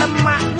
lemak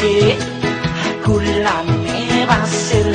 cùng làm Ku lame basir